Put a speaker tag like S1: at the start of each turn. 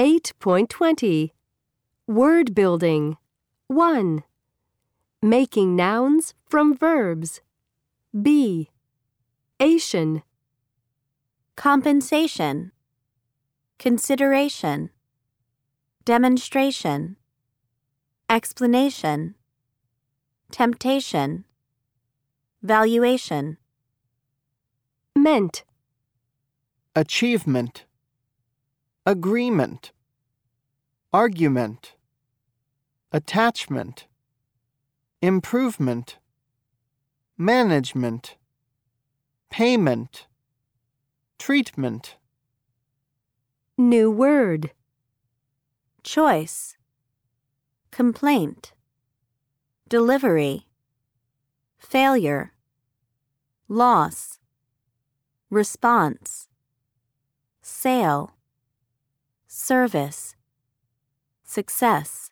S1: 8.20 Word building 1. Making nouns from verbs. B. Ation.
S2: compensation, consideration, demonstration, explanation, temptation, valuation,
S1: Meant.
S3: achievement, agreement, argument, attachment, improvement, management, payment, treatment,
S1: New word.
S2: choice, complaint, delivery, failure, loss, response, sale, service, success.